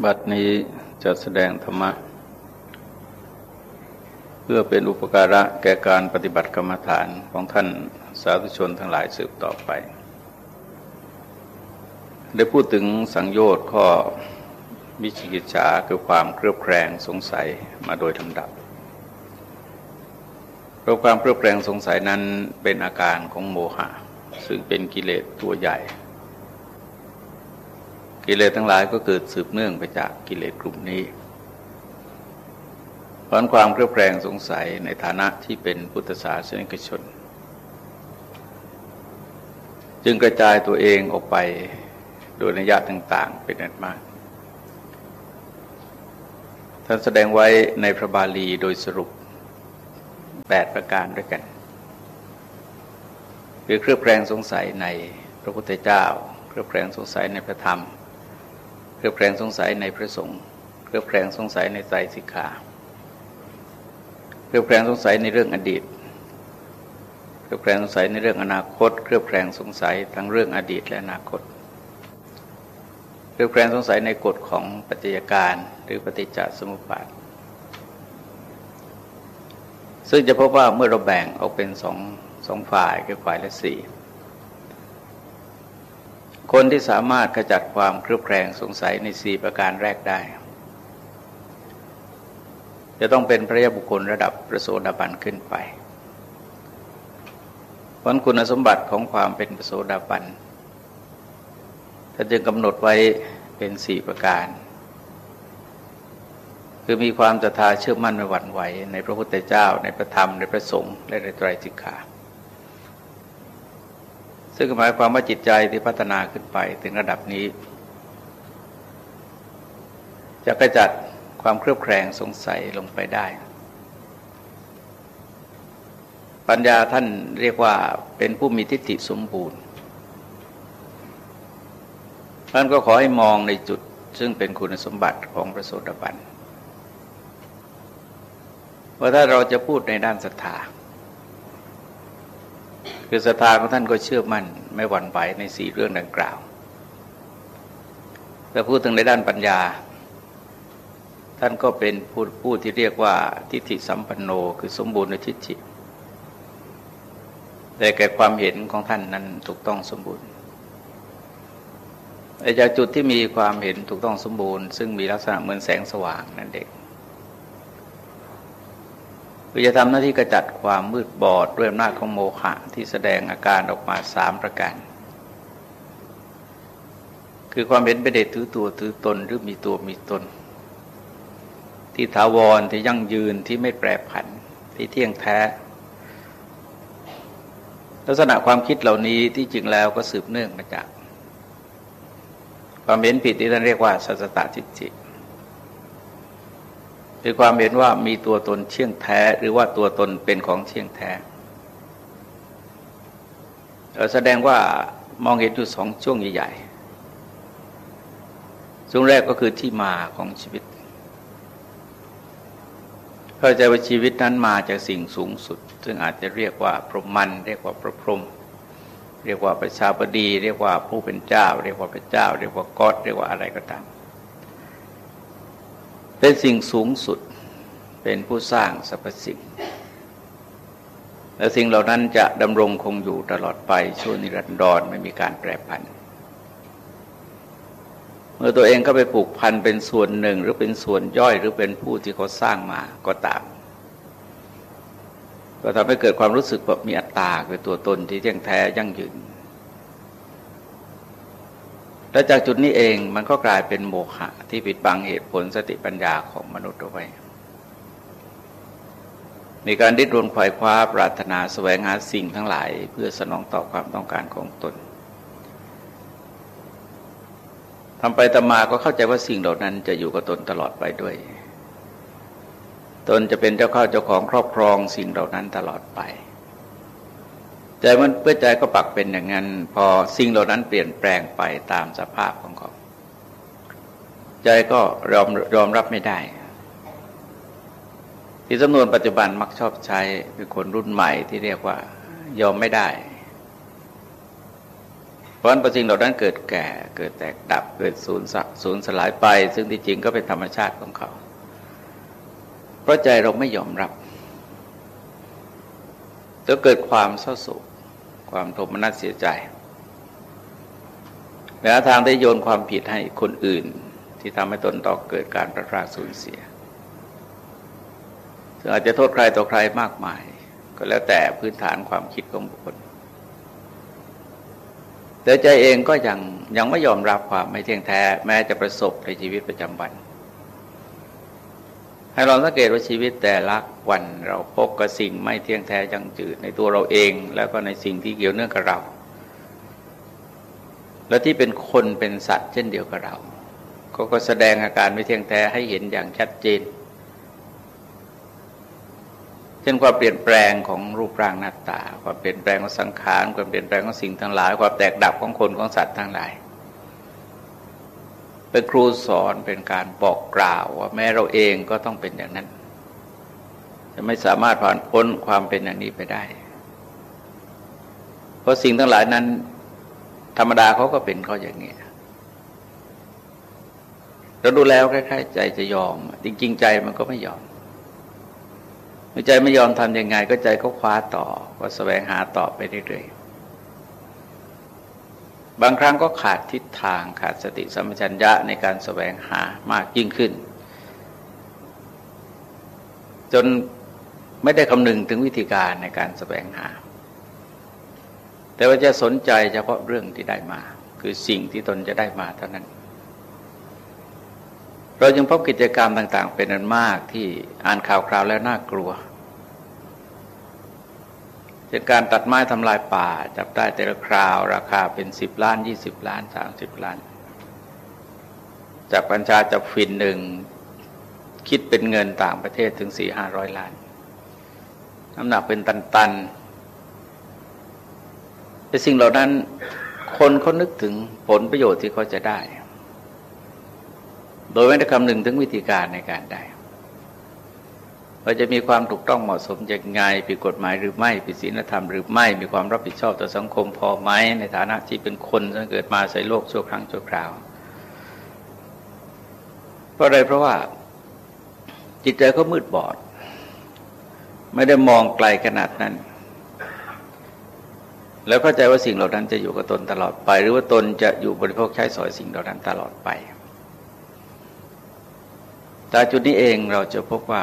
บัดนี้จะแสดงธรรมะ เพื่อเป็นอุปการะแก่การปฏิบัติกรรมฐานของท่านสาธุชนทั้งหลายสืบต่อไป ได้พูดถึงสังโยชน์ข้อวิจิกิจฉาคือความเครือบแคลงสงสัยมาโดยลำดับเพราะความเครือบแคลงสงสัยนั้นเป็นอาการของโมหะ ซึ่งเป็นกิเลสตัวใหญ่ กิเลสทั้งหลายก็เกิดสืบเนื่องไปจากกิเลสกลุ่มนี้เพราะความเครือบแคลงสงสัยในฐานะที่เป็นพุทธศาสนิกชน จึงกระจายตัวเองออกไปโดยนิยะต่าง ๆ เป็นอันมาก ท่านแสดงไว้ในพระบาลีโดยสรุปแปดประการด้วยกันคือเครือบแคลงสงสัยในพระพุทธเจ้า เครือบแคลงสงสัยในพระธรรม เครือบแคลงสงสัยในพระสงฆ์เครือบแคลงสงสัยในใจสิกขาเครือบแคลงสงสัยในเรื่องอดีตเครือบแคลงสงสัยในเรื่องอนาคต เครือบแคลงสงสัยทั้งเรื่องอดีตและอนาคตเครือบแคลงสงสัยในกฎของปัจจัยการหรือปฏิจจสมุปบาทซึ่งจะพบว่าเมื่อเราแบ่งออกเป็นสองสองฝ่ายคือฝ่ายละสี่ คนที่สามารถขจัดความเครือบแคลงสงสัยในสี่ประการแรกได้ จะต้องเป็นพระยาบุคคลระดับประโสดาบันขึ้นไปเพราะคุณสมบัติของความเป็นประโสดาบันท่านจึงกำหนดไว้เป็นสี่ประการ คือมีความศรัทธาเชื่อมั่นไม่หวั่นไหว ในพระพุทธเจ้า ในพระธรรมในพระสงฆ์และในไตรจิกขา ซึ่งหมายความว่าจิตใจที่พัฒนาขึ้นไปถึงระดับนี้ จะกระจัดความเครือบแคลงสงสัยลงไปได้ ปัญญาท่านเรียกว่าเป็นผู้มีทิฏฐิสมบูรณ์ท่านก็ขอให้มองในจุดซึ่งเป็นคุณสมบัติของพระโสดาบันว่าถ้าเราจะพูดในด้านศรัทธา คือศรัทธาของท่านก็เชื่อมั่น ไม่หวั่นไหวในสี่เรื่องดังกล่าวแต่พูดถึงในด้านปัญญา ท่านก็เป็นผู้ผู้ที่เรียกว่าทิฏฐิสัมปันโนคือสมบูรณ์ในทิฏฐิแต่แก่ความเห็นของท่านนั้นถูกต้องสมบูรณ์จากจุดที่มีความเห็นถูกต้องสมบูรณ์ ซึ่งมีลักษณะเหมือนแสงสว่างนั่นเด็ก คือจะทำหน้าที่กระจัดความมืดบอดด้วยอำนาจของโมหะที่แสดงอาการออกมาสามประการ คือความเห็นเป็นเด็ดถือตัวถือตนหรือมีตัวมีตน ที่ถาวรที่ยั่งยืนที่ไม่แปรผันที่เที่ยงแท้ ลักษณะความคิดเหล่านี้ที่จริงแล้วก็สืบเนื่องมาจาก ความเห็นผิดที่ท่านเรียกว่าสัจตทิฏฐิ คือความเห็นว่ามีตัวตนเที่ยงแท้หรือว่าตัวตนเป็นของเที่ยงแท้แสดงว่ามองเห็นอยู่สองช่วงใหญ่ๆช่วงแรกก็คือที่มาของชีวิต เข้าใจว่าชีวิตนั้นมาจากสิ่งสูงสุด ซึ่งอาจจะเรียกว่าพรหมัน เรียกว่าพระพรหมเรียกว่าประชาบดี เรียกว่าผู้เป็นเจ้า เรียกว่าพระเจ้า เรียกว่ากอดเรียกว่าอะไรก็ตาม เป็นสิ่งสูงสุดเป็นผู้สร้างสรรพสิ่ง และสิ่งเหล่านั้นจะดำรงคงอยู่ตลอดไปชั่วนิรันดรไม่มีการแปรผัน เมื่อตัวเองก็ไปผูกพันเป็นส่วนหนึ่งหรือเป็นส่วนย่อยหรือเป็นผู้ที่เขาสร้างมาก็ตาม ก็ทำให้เกิดความรู้สึกแบบมีอัตตาเป็นตัวตนที่เที่ยงแท้ยั่งยืน และจากจุดนี้เองมันก็กลายเป็นโมฆะที่ปิดบังเหตุผลสติปัญญาของมนุษย์เอาไว้ มีการดิ้นรนขวายคว้าปรารถนาแสวงหาสิ่งทั้งหลาย เพื่อสนองต่อความต้องการของตนทำไปตมาก็เข้าใจว่าสิ่งเหล่านั้นจะอยู่กับตนตลอดไปด้วย ตนจะเป็นเจ้าข้าเจ้าของครอบครองสิ่งเหล่านั้นตลอดไป ใจมันเพื่อใจก็ปักเป็นอย่างนั้น พอสิ่งเหล่านั้นเปลี่ยนแปลงไปตามสภาพของเขาใจก็ยอมยอมรับไม่ได้ ที่จำนวนปัจจุบันมักชอบใช้เป็นคนรุ่นใหม่ที่เรียกว่า ยอมไม่ได้เพราะนั้นสิ่งเหล่านั้นเกิดแก่ เกิดแตกดับ เกิดสูญสูญสลายไป ซึ่งที่จริงก็เป็นธรรมชาติของเขา เพราะใจเราไม่ยอมรับจะเกิดความเศร้าโศก ความโทมนัสเสียใจแ้วทางได้โยนความผิดให้คนอื่น ที่ทำให้ตนต้องเกิดการประราสูญเสียซึ่งอาจจะโทษใครต่อใครมากมาย ก็แล้วแต่พื้นฐานความคิดของบุคคล แต่ใจเองก็ยังยังไม่ยอมรับความไม่เที่ยงแท้ แม้จะประสบในชีวิตประจำวัน ให้เราสังเกตว่าชีวิตแต่ละวันเราพบกับสิ่งไม่เที่ยงแท้ยังจืดในตัวเราเอง แล้วก็ในสิ่งที่เกี่ยวเนื่องกับเรา และที่เป็นคนเป็นสัตว์เช่นเดียวกับเราเขาก็แสดงอาการไม่เที่ยงแท้ให้เห็นอย่างชัดเจน เช่นความเปลี่ยนแปลงของรูปร่างหน้าตา ความเปลี่ยนแปลงของสังขาร ความเปลี่ยนแปลงของสิ่งทั้งหลาย ความแตกดับของคนของสัตว์ทั้งหลาย เป็นครูสอนเป็นการบอกกล่าวว่าแม้เราเองก็ต้องเป็นอย่างนั้น จะไม่สามารถผ่านพ้นความเป็นอย่างนี้ไปได้ เพราะสิ่งทั้งหลายนั้น ธรรมดาเขาก็เป็นเขาอย่างนี้เราดูแล้วคล้ายๆใจจะยอม จริง ๆ ใจมันก็ไม่ยอมใจไม่ยอมทำยังไง ก็ใจก็คว้าต่อ ก็สแสวงหาต่อไปเรื่อยๆ บางครั้งก็ขาดทิศทางขาดสติสัมปชัญญะในการสแสวงหามากยิ่งขึ้น จนไม่ได้คำนึงถึงวิธีการในการสแสวงหา แต่ว่าจะสนใจเฉพาะเรื่องที่ได้มา คือสิ่งที่ตนจะได้มาเท่านั้น เราจึงพบกิจกรรมต่าง ๆ เป็นอันมากที่อ่านข่าวคราวแล้วน่ากลัว ช่นการตัดไม้ทำลายป่า จับได้แต่ละคราว ราคาเป็นสิบล้านยี่สิบล้านสามสิบล้าน จากปัญชาจับฟินหนึ่งคิดเป็นเงินต่างประเทศถึงสี่ห้าร้อยล้าน น้ำหนักเป็นตันๆแต่สิ่งเหล่านั้นคนเขานึกถึงผลประโยชน์ที่เขาจะได้ โดยไม่ได้คำนึงถึงวิธีการในการได้ ว่าจะมีความถูกต้องเหมาะสมอย่างไงผิดกฎหมายหรือไม่ผิดศีลธรรมหรือไม่มีความรับผิดชอบต่อสังคมพอไหมในฐานะที่เป็นคนที่เกิดมาใส่โลกชั่วครั้งชั่วคราวเพราะอะไรเพราะว่าจิตใจก็มืดบอด ไม่ได้มองไกลขนาดนั้น แล้วเข้าใจว่าสิ่งเหล่านั้นจะอยู่กับตนตลอดไป หรือว่าตนจะอยู่บริโภคใช้สอยสิ่งเหล่านั้นตลอดไปแต่จุดนี้เองเราจะพบว่า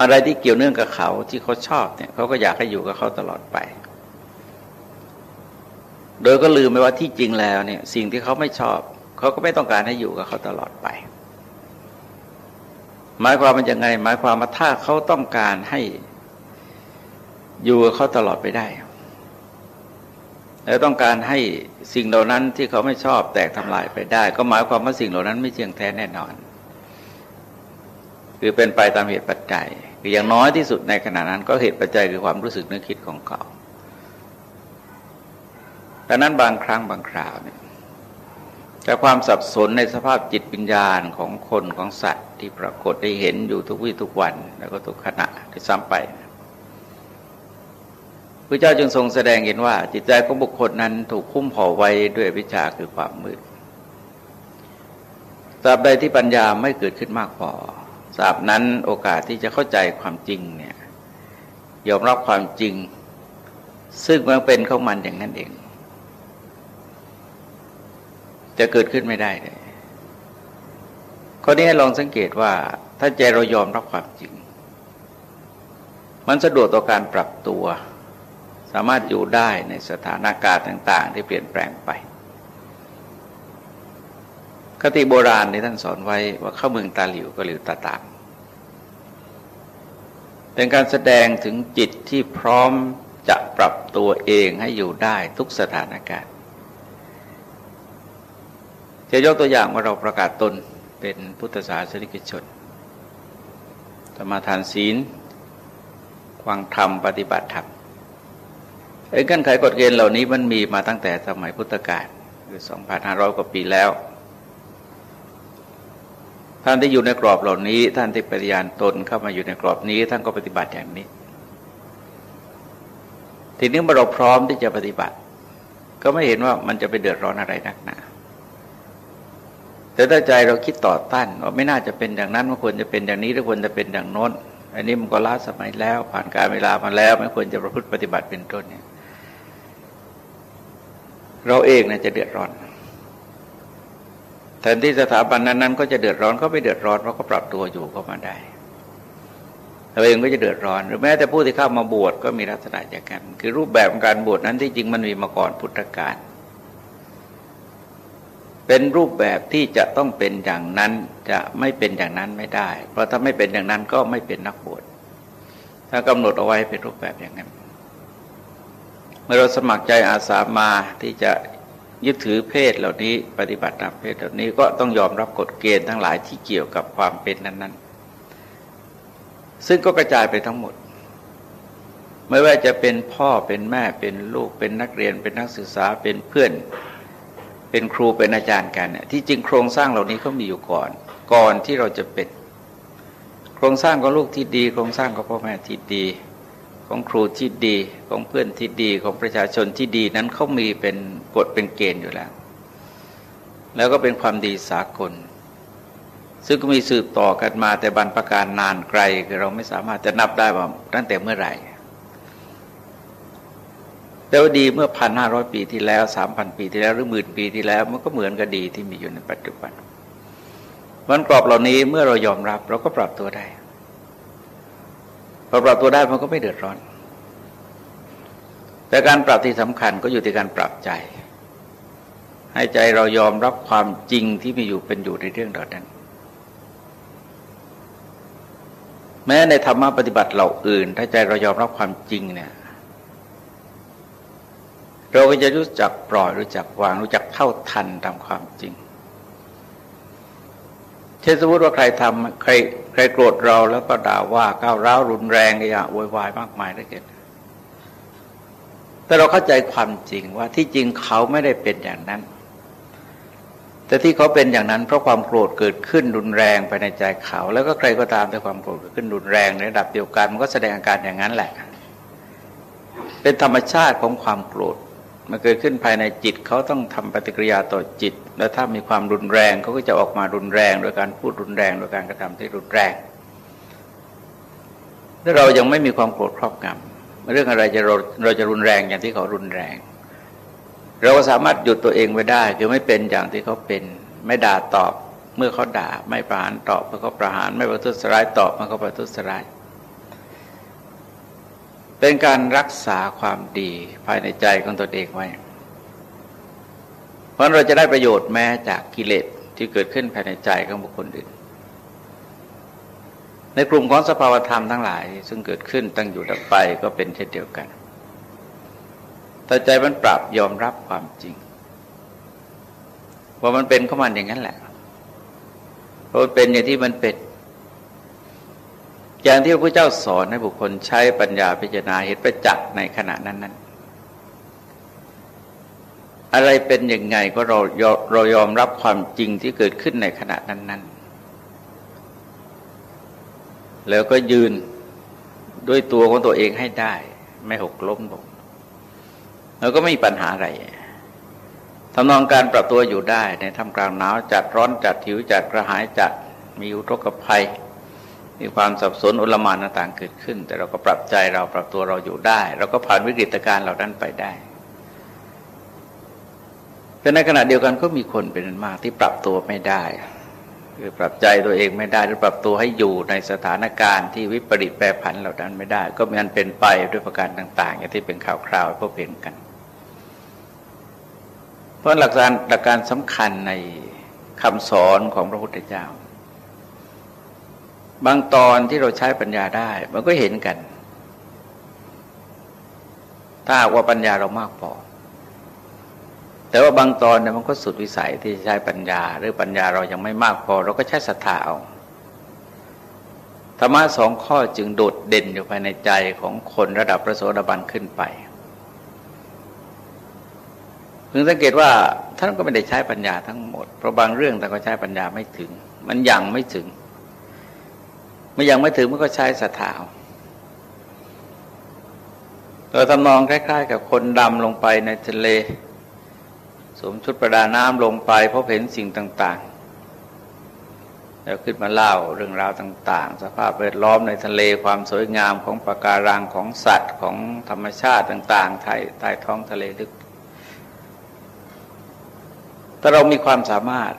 อะไรที่เกี่ยวเนื่องกับเขาที่เขาชอบเนี่ยเขาก็อยากให้อยู่กับเขาตลอดไป โดยก็ลืมไปว่าที่จริงแล้วเนี่ยสิ่งที่เขาไม่ชอบ เขาก็ไม่ต้องการให้อยู่กับเขาตลอดไป หมายความมันยังไง หมายความว่าถ้าเขาต้องการให้อยู่กับเขาตลอดไปได้ แล้วต้องการให้สิ่งเหล่านั้นที่เขาไม่ชอบแตกทำลายไปได้ ก็หมายความว่าสิ่งเหล่านั้นไม่เที่ยงแท้แน่นอน คือเป็นไปตามเหตุปัจจัย คืออย่างน้อยที่สุดในขณะนั้นก็เหตุปัจจัยคือความรู้สึกนึกคิดของเขาดังนั้นบางครั้งบางคราวเนี่ยแต่ความสับสนในสภาพจิตวิญญาณของคนของสัตว์ที่ปรากฏได้เห็นอยู่ทุกวี่ทุกวัน แล้วก็ทุกขณะที่ซ้ำไปพระเจ้าจึงทรงแสดงเห็นว่า จิตใจของบุคคลนั้นถูกคุ้มห่อไว้ด้วยวิชาคือความมืดตราบใดที่ปัญญาไม่เกิดขึ้นมากพอ ราบนั้นโอกาสที่จะเข้าใจความจริงเนี่ยยอมรับความจริง ซึ่งมันเป็นของมันอย่างนั้นเอง จะเกิดขึ้นไม่ได้เลยข้อนี้ลองสังเกตว่า ถ้าใจเรายอมรับความจริง มันสะดวกต่อการปรับตัว สามารถอยู่ได้ในสถานการณ์ต่าง ๆ ที่เปลี่ยนแปลงไปคติโบราณในท่านสอนไว้ว่าเข้าเมืองตาหลิวก็หลิวตาตาม เป็นการแสดงถึงจิตที่พร้อมจะปรับตัวเองให้อยู่ได้ทุกสถานการณ์จะยกตัวอย่างว่าเราประกาศตนเป็นพุทธศาสนิกชนสมาทานศีลควางธรรมปฏิบัติธรรมไอ้กันไขกฎเกณฑ์เหล่านี้มันมีมาตั้งแต่สมัยพุทธกาลคือ 2,500 กว่าปีแล้ว ท่านที่อยู่ในกรอบเหล่านี้ ท่านที่ปฏิญาณตนเข้ามาอยู่ในกรอบนี้ ท่านก็ปฏิบัติอย่างนี้ ทีนี้เมื่อเราพร้อมที่จะปฏิบัติ ก็ไม่เห็นว่ามันจะไปเดือดร้อนอะไรนักหนาแต่ถ้าใจเราคิดต่อต้านว่าไม่น่าจะเป็นอย่างนั้นมันควรจะเป็นอย่างนี้หรือควรจะเป็นอย่างโน้นอันนี้มันก็ล้าสมัยแล้ว ผ่านการเวลามาแล้ว ไม่ควรจะประพฤติปฏิบัติเป็นต้นเนี่ย เราเองนะจะเดือดร้อน แทนที่สถาบันนั้น ๆ ก็จะเดือดร้อนก็ไม่เดือดร้อนเพราะก็ปรับตัวอยู่ก็มาได้เราเองก็จะเดือดร้อน หรือแม้แต่ผู้ที่เข้ามาบวชก็มีลักษณะอย่างนั้นคือรูปแบบการบวชนั้นที่จริงมันมีมาก่อนพุทธกาลเป็นรูปแบบที่จะต้องเป็นอย่างนั้นจะไม่เป็นอย่างนั้นไม่ได้ เพราะถ้าไม่เป็นอย่างนั้นก็ไม่เป็นนักบวชถ้ากำหนดเอาไว้เป็นรูปแบบอย่างนั้นเมื่อเราสมัครใจอาสามาที่จะ ยึดถือเพศเหล่านี้ปฏิบัติตามเพศเหล่านี้ก็ต้องยอมรับกฎเกณฑ์ทั้งหลายที่เกี่ยวกับความเป็นนั้น ๆ ซึ่งก็กระจายไปทั้งหมด ไม่ว่าจะเป็นพ่อเป็นแม่เป็นลูกเป็นนักเรียน เป็นนักศึกษาเป็นเพื่อน เป็นครูเป็นอาจารย์กันเนี่ยที่จริงโครงสร้างเหล่านี้เขามีอยู่ก่อน ก่อนที่เราจะเป็น โครงสร้างของลูกที่ดี โครงสร้างของพ่อแม่ที่ดี ของครูที่ดีของเพื่อนที่ดีของประชาชนที่ดีนั้นเขามีเป็นกฎเป็นเกณฑ์อยู่แล้ว แล้วก็เป็นความดีสากล ซึ่งก็มีสืบต่อกันมาแต่บรรพการนานไกลคือเราไม่สามารถจะนับได้ว่าตั้งแต่เมื่อไหร่แต่ว่าดีเมื่อพันห้าร้อยปีที่แล้วสามพันปีที่แล้วหรือหมื่นปีที่แล้ว มันก็เหมือนกับดีที่มีอยู่ในปัจจุบันมันกรอบเหล่านี้เมื่อเรายอมรับเราก็ปรับตัวได้ พอปรับตัวได้มันก็ไม่เดือดร้อน แต่การปรับที่สำคัญก็อยู่ที่การปรับใจ ให้ใจเรายอมรับความจริงที่มีอยู่เป็นอยู่ในเรื่องเหล่านั้น แม้ในธรรมะปฏิบัติเหล่าอื่น ถ้าใจเรายอมรับความจริงเนี่ยเราก็จะรู้จักปล่อยรู้จักวางรู้จักเท่าทันตามความจริง เช่นสมมติว่าใครทำใคร ใครโกรธเราแล้วก็ด่าว่าก้าวร้าวรุนแรงอย่างโวยวายมากมายได้เกิดแต่เราเข้าใจความจริงว่าที่จริงเขาไม่ได้เป็นอย่างนั้น แต่ที่เขาเป็นอย่างนั้นเพราะความโกรธเกิดขึ้นรุนแรงไปในใจเขา แล้วก็ใครก็ตามแต่ความโกรธเกิดขึ้นรุนแรงในระดับเดียวกันมันก็แสดงอาการอย่างนั้นแหละ เป็นธรรมชาติของความโกรธ มันเกิดขึ้นภายในจิตเขาต้องทำปฏิกิริยาต่อจิต แล้วถ้ามีความรุนแรงเขาก็จะออกมารุนแรง โดยการพูดรุนแรง โดยการกระทำที่รุนแรงถ้าเรายังไม่มีความโกรธครอบงำเรื่องอะไรจะเราเราจะรุนแรงอย่างที่เขารุนแรง เราก็สามารถหยุดตัวเองไว้ได้คือไม่เป็นอย่างที่เขาเป็น ไม่ด่าตอบเมื่อเขาด่า ไม่ประหารตอบเมื่อเขาประหาร ไม่ประทุษร้ายตอบเมื่อเขาประทุษร้าย เป็นการรักษาความดีภายในใจของตนเองไว้ เพราะเราจะได้ประโยชน์แม้จากกิเลสที่เกิดขึ้นภายในใจของบุคคลอื่น ในกลุ่มของสภาวธรรมทั้งหลาย ซึ่งเกิดขึ้นตั้งอยู่ดับไปก็เป็นเช่นเดียวกันแต่ใจมันปรับยอมรับความจริง ว่ามันเป็นเข้ามันอย่างนั้นแหละเพราะเป็นอย่างที่มันเป็น อย่างที่พระพุทธเจ้าสอนให้บุคคลใช้ปัญญาพิจารณาเหตุประจักษ์ในขณะนั้นนั้นอะไรเป็นยังไงก็เราเรายอมรับความจริงที่เกิดขึ้นในขณะนั้นนั้นแล้วก็ยืนด้วยตัวของตัวเองให้ได้ ไม่หกล้มลงแล้วก็ไม่มีปัญหาอะไรทำนองการปรับตัวอยู่ได้ในทำกลางหนาวจัดร้อนจัดหิวจัดกระหายจัดมีอุทกภัย มีความสับสนอุลมานต่างเกิดขึ้น แต่เราก็ปรับใจเราปรับตัวเราอยู่ได้ เราก็ผ่านวิกฤตการณ์เหล่านั้นไปได้แต่ในขณะเดียวกันก็มีคนเป็นมากที่ปรับตัวไม่ได้ คือปรับใจตัวเองไม่ได้หรือปรับตัวให้อยู่ในสถานการณ์ที่วิปริตแปรผันเหล่านั้นไม่ได้ ก็มีอันเป็นไปด้วยประการต่างๆอย่างที่เป็นข่าวคราวพบเห็นกัน เพราะหลักการหลักการสำคัญในคำสอนของพระพุทธเจ้า บางตอนที่เราใช้ปัญญาได้ มันก็เห็นกัน ถ้าว่าปัญญาเรามากพอแต่ว่าบางตอนเนี่ยมันก็สุดวิสัยที่ใช้ปัญญา หรือปัญญาเรายังไม่มากพอ เราก็ใช้ศรัทธาเอาธรรมะสองข้อจึงโดดเด่นอยู่ภายในใจของคนระดับพระโสดาบันขึ้นไปพึงสังเกตว่าท่านก็ไม่ได้ใช้ปัญญาทั้งหมด เพราะบางเรื่องท่ก็ใช้ปัญญาไม่ถึง มันยังไม่ถึง มื่ยังไม่ถึงมันก็ใช้ศรัทธาเราทำนองคล้ายๆ กับคนดำลงไปในทะเล สวมชุดประดาน้ำลงไปพบเห็นสิ่งต่างๆ แล้วขึ้นมาเล่าเรื่องราวต่าง ๆ สภาพแวดล้อมในทะเลความสวยงามของปะการังของสัตว์ของธรรมชาติต่างๆใต้ใต้ท้องทะเลลึกถ้าเรามีความสามารถ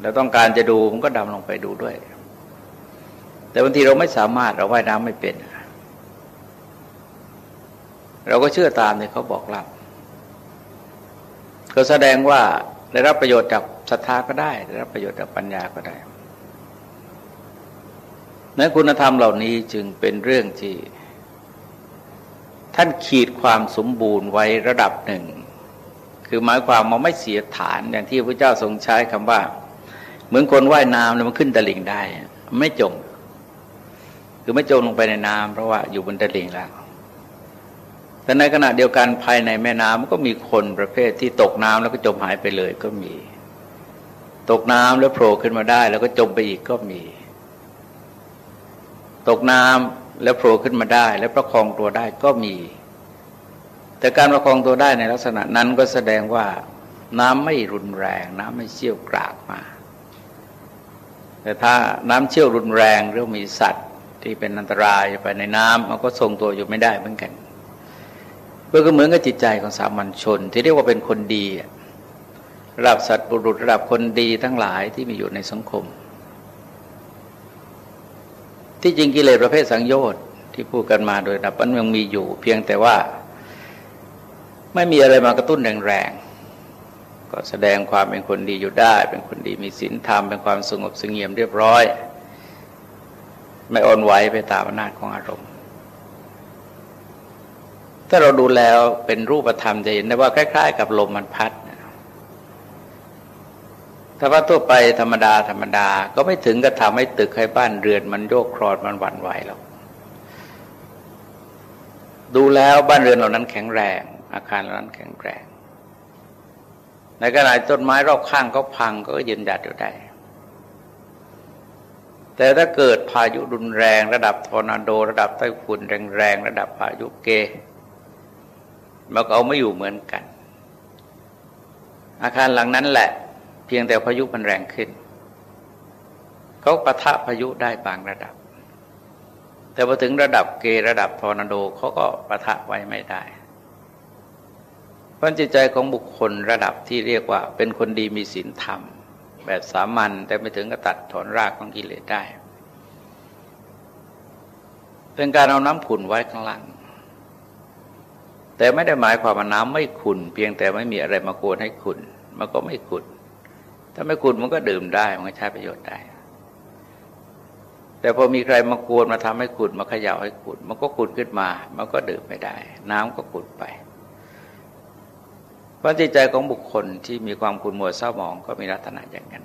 เราต้องการจะดูมันก็ดำลงไปดูด้วย แต่บางทีเราไม่สามารถเราว่ายน้ำไม่เป็น เราก็เชื่อตามที่เขาบอกเล่าก็แสดงว่าได้รับประโยชน์จากศรัทธาก็ได้ ได้รับประโยชน์จากปัญญาก็ได้ในคุณธรรมเหล่านี้จึงเป็นเรื่องที่ ท่านขีดความสมบูรณ์ไว้ระดับหนึ่ง คือหมายความมันไม่เสียฐานอย่างที่พระเจ้าทรงใช้คำว่า เหมือนคนว่ายน้ำแล้วมันขึ้นตะลิ่งได้ ไม่จม คือไม่จมลงไปในน้ำเพราะว่าอยู่บนตะลิ่งแล้วแต่ในขณะเดียวกันภายในแม่น้ำก็มีคนประเภทที่ตกน้ำแล้วก็จมหายไปเลยก็มี ตกน้ำแล้วโผล่ขึ้นมาได้ แล้วก็จมไปอีกก็มี ตกน้ำแล้วโผล่ขึ้นมาได้ แล้วประคองตัวได้ก็มี แต่การประคองตัวได้ในลักษณะนั้นก็แสดงว่าน้ำไม่รุนแรง น้ำไม่เชี่ยวกรากมา แต่ถ้าน้ำเชี่ยวรุนแรงหรือมีสัตว์ ที่เป็นอันตรายไปในน้ำมันก็ทรงตัวอยู่ไม่ได้เหมือนกันเพื่อก็เหมือนกับจิตใจของสามัญชน ที่เรียกว่าเป็นคนดีระดับสัตว์บุรุษระดับคนดีทั้งหลายที่มีอยู่ในสังคม ที่จริงกิเลสประเภทสังโยชน์ที่พูดกันมาโดยดับมันยังมีอยู่ เพียงแต่ว่า ไม่มีอะไรมากระตุ้นแรงๆก็แสดงความเป็นคนดีอยู่ได้ เป็นคนดีมีศีลธรรมเป็นความสงบสงเงียมเรียบร้อย ไม่อ่อนไหวไปตามอำนาจของอารมณ์ ถ้าเราดูแล้วเป็นรูปธรรมจะเห็นได้ว่าคล้าย ๆ กับลมมันพัดถ้าว่าทั่วไปธรรมดาธรรมดาก็ไม่ถึงกับทำให้ตึกให้บ้านเรือน มันโยกคลอนมันหวั่นไหวหรอกดูแล้วบ้านเรือนเหล่านั้นแข็งแรง อาคารเหล่านั้นแข็งแรง ในขณะต้นไม้รอบข้างก็พังก็ยืนหยัดอยู่ได้ แต่ถ้าเกิดพายุรุนแรงระดับทอร์นาโด ระดับไต้ฝุ่นแรงๆระดับพายุเกมันก็เอาไม่อยู่เหมือนกัน อาคารหลังนั้นแหละ เพียงแต่พายุมันแรงขึ้นเขาปะทะพายุได้บางระดับ แต่พอถึงระดับเกระดับทอร์นาโดเขาก็ปะทะไว้ไม่ได้เพันจิตใจของบุคคลระดับที่เรียกว่า เป็นคนดีมีศีลธรรม แบบสามัญแต่ไม่ถึงกับตัดถอนรากของกิเลสได้ เป็นการเอาน้ำขุนไว้ข้างล่างแต่ไม่ได้หมายความว่าน้ำไม่ขุนเพียงแต่ไม่มีอะไรมาโกนให้ขุนมันก็ไม่ขุนถ้าไม่ขุนมันก็ดื่มได้มันก็ใช้ประโยชน์ได้ แต่พอมีใครมาโกนมาทำให้ขุนมาขย่าให้ขุนมันก็ขุนขึ้นมา มันก็ดื่มไม่ได้ น้ำก็ขุนไป เพราะจิตใจของบุคคลที่มีความขุนมัวเศร้าหมองก็มีลักษณะอย่างนั้น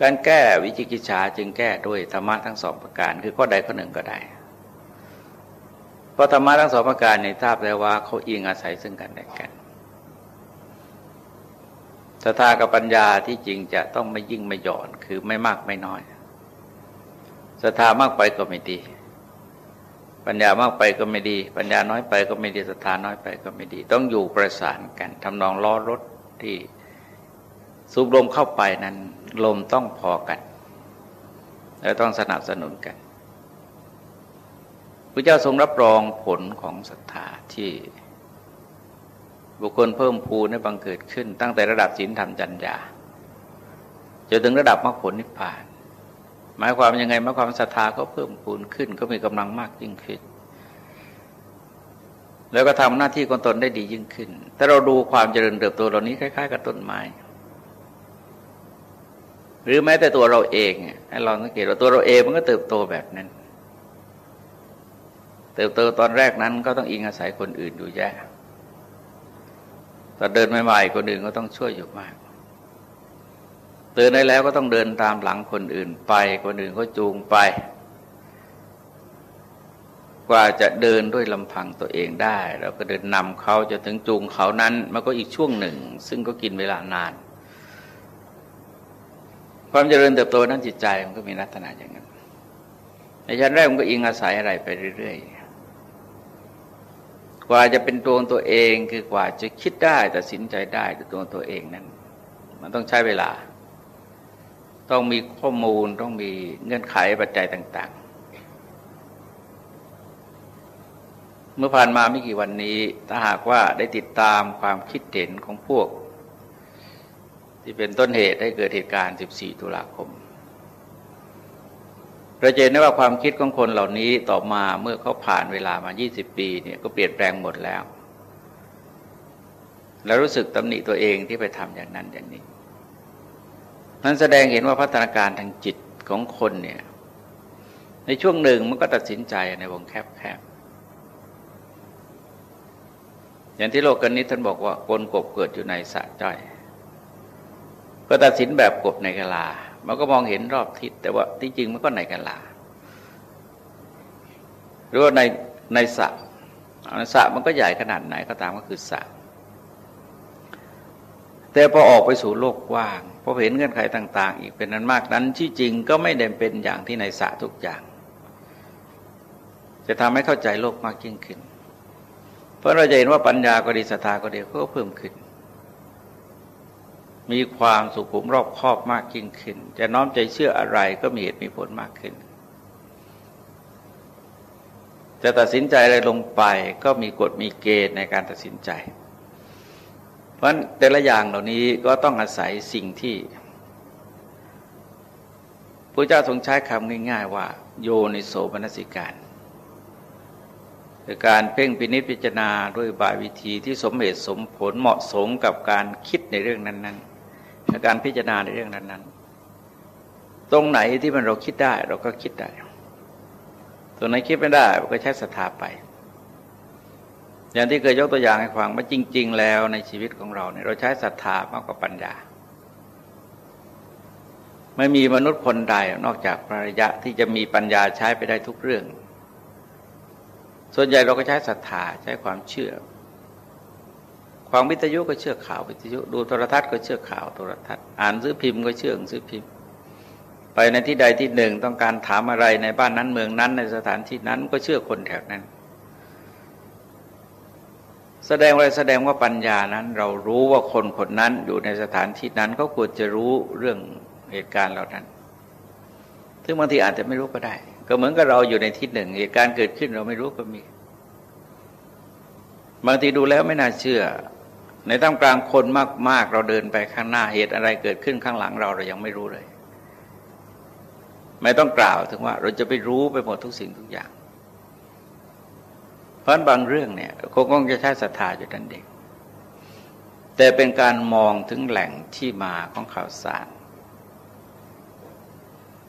การแก้วิจิกิจฉาจึงแก้ด้วยธรรมะทั้งสองประการ คือข้อใดข้อหนึ่งก็ได้ เพราะธรรมะทั้งสองประการในทราบแล้วว่าเขาอิงอาศัยซึ่งกันและกันศรัทธากับปัญญาที่จริงจะต้องไม่ยิ่งไม่หย่อนคือไม่มากไม่น้อยศรัทธามากไปก็ไม่ดี ปัญญามากไปก็ไม่ดี ปัญญาน้อยไปก็ไม่ดีศรัทธาน้อยไปก็ไม่ดี ต้องอยู่ประสานกันทำนองล้อรถที่สูบลมเข้าไปนั้นลมต้องพอกัน และต้องสนับสนุนกันพระเจ้าทรงรับรองผลของศรัทธาที่ บุคคลเพิ่มพูนให้บังเกิดขึ้น ตั้งแต่ระดับศีลธรรมจัญญาจนถึงระดับมรรคผลนิพพาน หมายความยังไงหมายความศรัทธาก็เพิ่มพูนขึ้น ก็มีกำลังมากยิ่งขึ้น แล้วก็ทำหน้าที่ของตนได้ดียิ่งขึ้นถ้าเราดูความเจริญเติบโตเหล่านี้คล้าย ๆ กับต้นไม้หรือแม้แต่ตัวเราเองให้เราสังเกตว่าตัวเราเองมันก็เติบโตแบบนั้น เติบโตตอนแรกนั้นก็ต้องอิงอาศัยคนอื่นอยู่แย่ตอนเดินใหม่ๆคนอื่นก็ต้องช่วยอยู่มาก เดินได้แล้วก็ต้องเดินตามหลังคนอื่นไป คนอื่นก็จูงไป กว่าจะเดินด้วยลำพังตัวเองได้เราก็เดินนำเขาจะถึงจูงเขานั้นมันก็อีกช่วงหนึ่ง ซึ่งก็กินเวลานาน ความเจริญเติบโตนั้นจิตใจมันก็มีลักษณะอย่างนั้นในชั้นแรกมันก็อิงอาศัยอะไรไปเรื่อยๆ กว่าจะเป็นตัวตัวเองคือกว่าจะคิดได้ตัดสินใจได้ด้วยตัวตัวเองนั้น มันต้องใช้เวลา ต้องมีข้อมูลต้องมีเงื่อนไขปัจจัยต่าง ๆ เมื่อผ่านมาไม่กี่วันนี้ ถ้าหากว่าได้ติดตามความคิดเห็นของพวก ที่เป็นต้นเหตุให้เกิดเหตุการณ์ 14 ตุลาคมเราเห็นได้ว่าความคิดของคนเหล่านี้ต่อมาเมื่อเขาผ่านเวลามา 20 ปีเนี่ยก็เปลี่ยนแปลงหมดแล้ว แล้วรู้สึกตำหนิตัวเองที่ไปทำอย่างนั้นอย่างนี้ นั้นแสดงเห็นว่าพัฒนาการทางจิตของคนเนี่ย ในช่วงหนึ่งมันก็ตัดสินใจในวงแคบๆอย่างที่โลกกันนี้ท่านบอกว่ากลกบเกิดอยู่ในสะจ้อย ก็ตัดสินแบบกบในกะลา มันก็มองเห็นรอบทิศแต่ว่าที่จริงมันก็ในกันลา หรือว่าในในสะในสะมันก็ใหญ่ขนาดไหนก็ตามก็คือสระ แต่พอออกไปสู่โลกกว้างพอเห็นเงื่อนไขต่าง ๆ อีกเป็นนั้นมากนั้นที่จริงก็ไม่ได้เป็นอย่างที่ในสระทุกอย่าง จะทำให้เข้าใจโลกมากยิ่งขึ้น เพราะเราจะเห็นว่าปัญญาก็ดีศรัทธาก็ดีก็เพิ่มขึ้น มีความสุขุมรอบคอบมากยิ่งขึ้น จะน้อมใจเชื่ออะไรก็มีเหตุมีผลมากขึ้น จะตัดสินใจอะไรลงไปก็มีกฎมีเกณฑ์ในการตัดสินใจ ราะแต่ละอย่างเหล่านี้ก็ต้องอาศัยสิ่งที่พระเจ้าทรงใช้คำง่าย ๆ ว่า โยนิโสมนสิการคือการเพ่งพินิจพิจารณาด้วยบายวิธีที่สมเหตุสมผลเหมาะสมกับการคิดในเรื่องนั้นๆและการพิจารณาในเรื่องนั้น ๆ ตรงไหนที่มันเราคิดได้เราก็คิดได้ ตรงไหนคิดไม่ได้เราก็ใช้ศรัทธาไป อย่างที่เคยยกตัวอย่างให้ฟังว่าจริง ๆ แล้วในชีวิตของเราเนี่ยเราใช้ศรัทธามากกว่าปัญญา ไม่มีมนุษย์คนใดนอกจากพระยะที่จะมีปัญญาใช้ไปได้ทุกเรื่อง ส่วนใหญ่เราก็ใช้ศรัทธาใช้ความเชื่อฟังวิทยุก็เชื่อข่าววิทยุ ดูโทรทัศน์ก็เชื่อข่าวโทรทัศน์ อ่านซื้อพิมพ์ก็เชื่อซื้อพิมพ์ ไปในที่ใดที่หนึ่งต้องการถามอะไรในบ้านนั้นเมืองนั้นในสถานที่นั้นก็เชื่อคนแถวนั้น แสดงอะไรแสดงว่าปัญญานั้น เรารู้ว่าคนคนนั้นอยู่ในสถานที่นั้นเขาควรจะรู้เรื่องเหตุการณ์เหล่านั้น ซึ่งบางทีอาจจะไม่รู้ก็ได้ ก็เหมือนกับเราอยู่ในที่หนึ่ง เหตุการณ์เกิดขึ้นเราไม่รู้ก็มี บางทีดูแล้วไม่น่าเชื่อ ในท่ามกลางคนมาก ๆ เราเดินไปข้างหน้าเหตุอะไรเกิดขึ้นข้างหลังเราเรายังไม่รู้เลย ไม่ต้องกล่าวถึงว่า เราจะไปรู้ไปหมดทุกสิ่งทุกอย่าง เพราะบางเรื่องเนี่ยคงคงจะใช้ศรัทธาอยู่ดันเด็กแต่เป็นการมองถึงแหล่งที่มาของข่าวสาร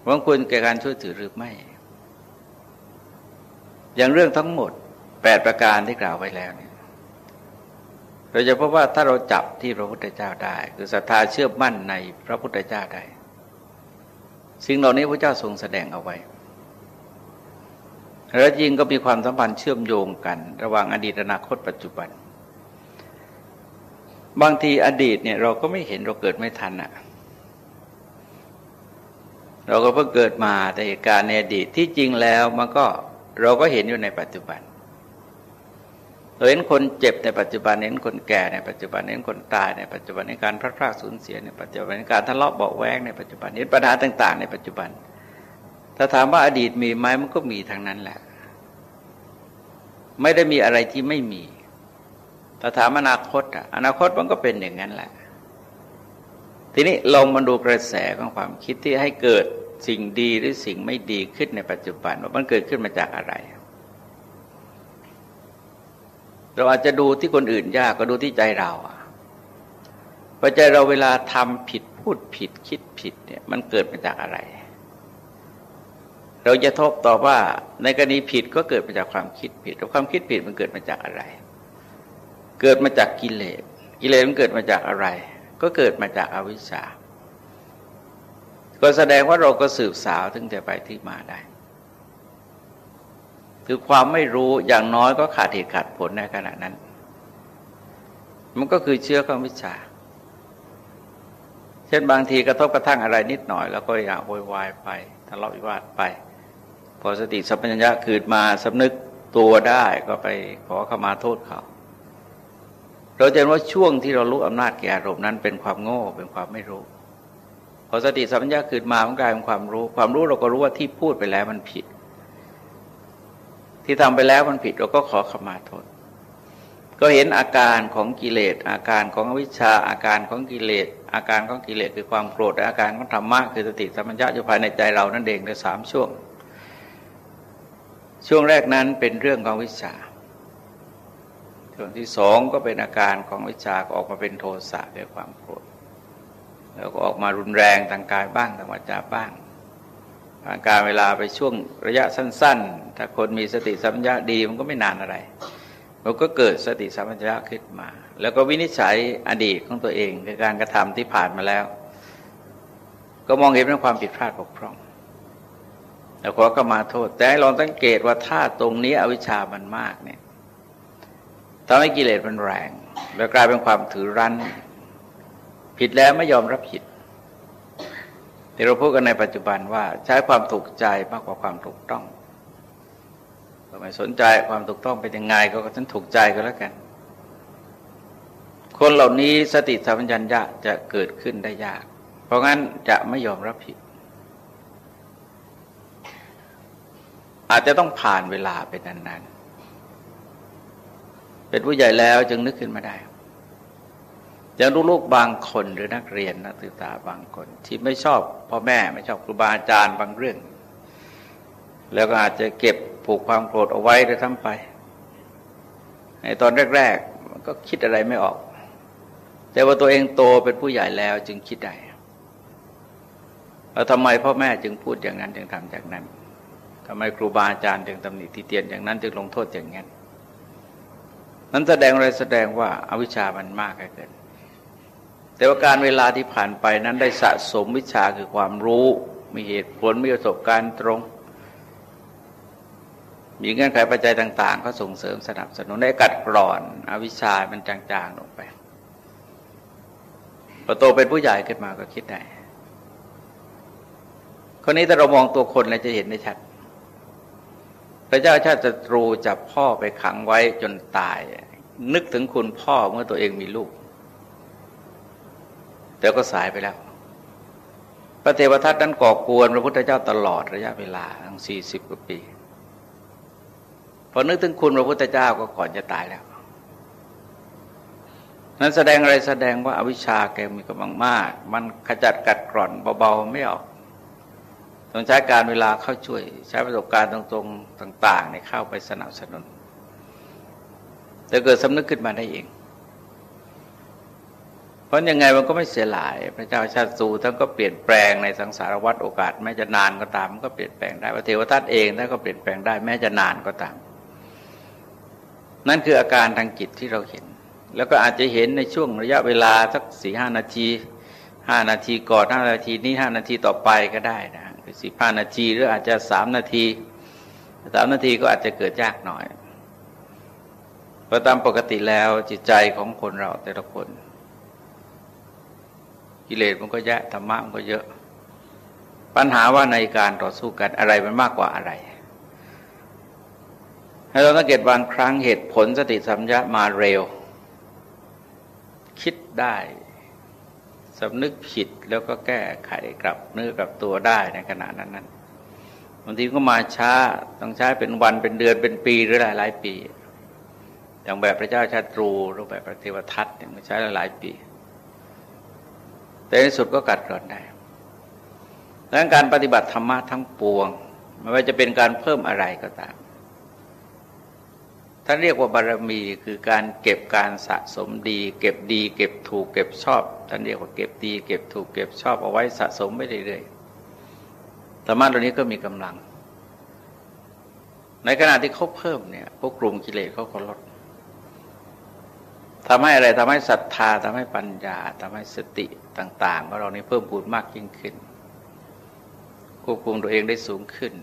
ว่าควรแก่การช่วยถือหรือไม่ อย่างเรื่องทั้งหมดแปดประการที่กล่าวไว้แล้วเนี่ยเราจะพบว่าถ้าเราจับที่พระพุทธเจ้าได้ คือศรัทธาเชื่อมั่นในพระพุทธเจ้าได้ สิ่งเหล่านี้พระเจ้าทรงแสดงเอาไว้ แล้วจริงก็มีความสัมพันธ์เชื่อมโยงกัน ระหว่างอดีตอนาคตปัจจุบัน บางทีอดีตเนี่ยเราก็ไม่เห็นเราเกิดไม่ทันอะเราก็เพิ่งเกิดมาแต่เหตุการณ์ในอดีตที่จริงแล้วมันก็เราก็เห็นอยู่ในปัจจุบันเราเห็นคนเจ็บในปัจจุบันเห็นคนแก่ในปัจจุบันเห็นคนตายในปัจจุบันในการพลาดพลาดสูญเสียในปัจจุบันในการทะเลาะเบาแวงในปัจจุบันเห็นปัญหาต่าง ๆ ในปัจจุบัน ถ้าถามว่าอดีตมีไหมมันก็มีทางนั้นแหละ ไม่ได้มีอะไรที่ไม่มีถ้าถามอนาคตอะอนาคตมันก็เป็นอย่างนั้นแหละ ทีนี้ลองมาดูกระแสของความคิดที่ให้เกิดสิ่งดีหรือสิ่งไม่ดีขึ้นในปัจจุบันว่ามันเกิดขึ้นมาจากอะไร เราอาจจะดูที่คนอื่นยากก็ดูที่ใจเราเพราะใจเราเวลาทำผิดพูดผิดคิดผิดเนี่ยมันเกิดมาจากอะไร เราจะทบต่อว่าในกรณีผิดก็เกิดมาจากความคิดผิดแต่ความคิดผิดมันเกิดมาจากอะไร เกิดมาจากกิเลสกิเลสมันเกิดมาจากอะไร ก็เกิดมาจากอาวิชชา ก็แสดงว่าเราก็สืบสาวถึงจะไปที่มาได้ คือความไม่รู้อย่างน้อยก็ขาดเหตุขาดผลในขณะนั้น มันก็คือเชื้อของวิชา เช่นบางทีกระทบกระทั่งอะไรนิดหน่อย แล้วก็อยากโวยวายไปทะเลาะวิวาทไป อสติสัมปชัญญะเกิดมาสำนึกตัวได้ก็ไปขอขมาโทษเขาเราจะเห็นว่าช่วงที่เรารู้อำนาจแก่อารมณ์นั้นเป็นความโง่เป็นความไม่รู้ พอสติสัมปชัญญะขึ้นมามันกลายเป็นความรู้ ความรู้เราก็รู้ว่าที่พูดไปแล้วมันผิด ที่ทำไปแล้วมันผิดเราก็ขอขมาโทษ ก็เห็นอาการของกิเลส อาการของอวิชชา อาการของกิเลส อาการของกิเลสคือความโกรธอาการของธรรมะคือสติสัมปชัญญะอยู่ภายในใจเรานั่นเองในสามช่วง ช่วงแรกนั้นเป็นเรื่องของวิชาช่วงที่สองก็เป็นอาการของวิชาก็ออกมาเป็นโทสะด้วยความโกรธ แล้วก็ออกมารุนแรงทางกายบ้างทางวาจาบ้างทางการเวลาไปช่วงระยะสั้น ๆ ถ้าคนมีสติสัมปชัญญะดีมันก็ไม่นานอะไร มันก็เกิดสติสัมปชัญญะขึ้นมา แล้วก็วินิจฉัยอดีตของตัวเองในการกระทำที่ผ่านมาแล้ว ก็มองเห็นเป็นความผิดพลาดบกพร่อง แล้วขอก็มาโทษ แต่ให้ลองสังเกตว่าถ้าตรงนี้อวิชามันมากเนี่ยทำให้กิเลสมันแรง แล้วกลายเป็นความถือรั้น ผิดแล้วไม่ยอมรับผิดแต่เราพูดกันในปัจจุบันว่าใช้ความถูกใจมากกว่าความถูกต้องก็ไม่สนใจความถูกต้องเป็นยังไงก็ฉันถูกใจก็แล้วกัน คนเหล่านี้สติสัมปชัญญะจะเกิดขึ้นได้ยาก เพราะงั้นจะไม่ยอมรับผิด อาจจะต้องผ่านเวลาไปนานๆ เป็นผู้ใหญ่แล้วจึงนึกขึ้นมาได้ อย่างลูกๆบางคนหรือนักเรียนนักศึกษาบางคน ที่ไม่ชอบพ่อแม่ไม่ชอบครูบาอาจารย์บางเรื่อง แล้วก็อาจจะเก็บผูกความโกรธเอาไว้ด้ทั้งไป ในตอนแรกๆมันก็คิดอะไรไม่ออก แต่ว่าตัวเองโตเป็นผู้ใหญ่แล้วจึงคิดได้แล้วทำไมพ่อแม่จึงพูดอย่างนั้นจึงทำอย่างนั้น ทำไมครูบาอาจารย์ถึงตำหนิที่เตียนอย่างนั้นจึงลงโทษอย่างนั้นนั้นแสดงอะไรแสดงว่าอาวิชามันมากเกิน แต่ว่าการเวลาที่ผ่านไปนั้นได้สะสมวิชาคือความรู้ มีเหตุผลมีประสบการณ์ตรง มีเงื่อนไขปัจจัยต่างๆ ก็ส่งเสริมสนับสนุนได้กัดกร่อนอวิชามันจางๆลงไปพอโตเป็นผู้ใหญ่ขึ้นมาก็คิดได้คนนี้ถ้าเรามองตัวคนเราจะเห็นได้ชัด ระเจ้าชาติศัตรูจับพ่อไปขังไว้จนตาย นึกถึงคุณพ่อเมื่อตัวเองมีลูก แต่ก็สายไปแล้ว พระเทวทัตนั้นก่อกวนพระพุทธเจ้าตลอดระยะเวลาทั้งสี่สิบกว่าปีพอนึกถึงคุณพระพุทธเจ้าก็ก่อนจะตายแล้ว นั้นแสดงอะไรแสดงว่าอาวิชชาแกมีกำลังมาก มันขจัดกัดกร่อนเบาๆไม่ออก ต้องใช้การเวลาเข้าช่วย ใช้ประสบการณ์ตรงๆต่างๆในเข้าไปสนับสนุน แต่เกิดสำนึกขึ้นมาได้เอง เพราะยังไงมันก็ไม่เสียหลาย พระเจ้าชาติสูท่านก็เปลี่ยนแปลงในสังสารวัฏโอกาส แม้จะนานก็ตามมันก็เปลี่ยนแปลงได้พระเทวทัตเองท่านก็เปลี่ยนแปลงได้แม้จะนานก็ตาม นั่นคืออาการทางจิตที่เราเห็น แล้วก็อาจจะเห็นในช่วงระยะเวลาสักสี่ห้านาทีห้านาทีก่อนห้านาทีนี้ห้านาทีต่อไปก็ได้นะ สิบห้านาที หรืออาจจะสามนาทีสามนาทีก็อาจจะเกิดยากหน่อยเพราะตามปกติแล้วจิตใจของคนเราแต่ละคน กิเลสมันก็แยะธรรมะมันก็เยอะ ปัญหาว่าในการต่อสู้กันอะไรมันมากกว่าอะไรให้เราสังเกตบางครั้งเหตุผลสติสัมยามาเร็ว คิดได้ สำนึกผิดแล้วก็แก้ไขกลับเนื้อกลับตัวได้ในขณะนั้นนั้นบางทีก็มาช้าต้องใช้เป็นวันเป็นเดือนเป็นปีหรือหลายหลายปี อย่างแบบพระเจ้าชาตรูหรือแบบพระเทวทัตเนี่ยมันใช้หลายปี แต่ในสุดก็กัดกร่อนได้ดังนั้นการปฏิบัติธรรมะทั้งปวง ไม่ว่าจะเป็นการเพิ่มอะไรก็ตาม ท่านเรียกว่าบารมีคือการเก็บการสะสมดี เก็บดี เก็บถูกเก็บชอบ ท่านเรียกว่าเก็บดี เก็บถูกเก็บชอบเอาไว้สะสมไปเรื่อยๆธรรมะตัวนี้ก็มีกำลัง ในขณะที่เขาเพิ่มเนี่ยพวกกลุ่มกิเลสเขาก็ลดทำให้อะไรทำให้ศรัทธาทำให้ปัญญาทำให้สติต่างๆของเรานี้เพิ่มพูนมากยิ่งขึ้น ควบคุมตัวเองได้สูงขึ้น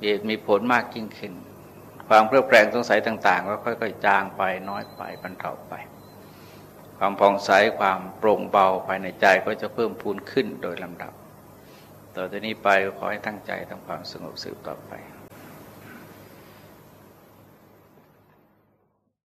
เหตุมีผลมากยิ่งขึ้น ความเครือบแคลงสงสัยต่าง ๆ ก็ค่อย ๆ จางไปน้อยไปบรรเทาไป ความผ่องใสความโปร่งเบาภายในใจก็จะเพิ่มพูนขึ้นโดยลำดับ ต่อจากนี้ไปขอให้ตั้งใจทำความสงบสืบต่อไป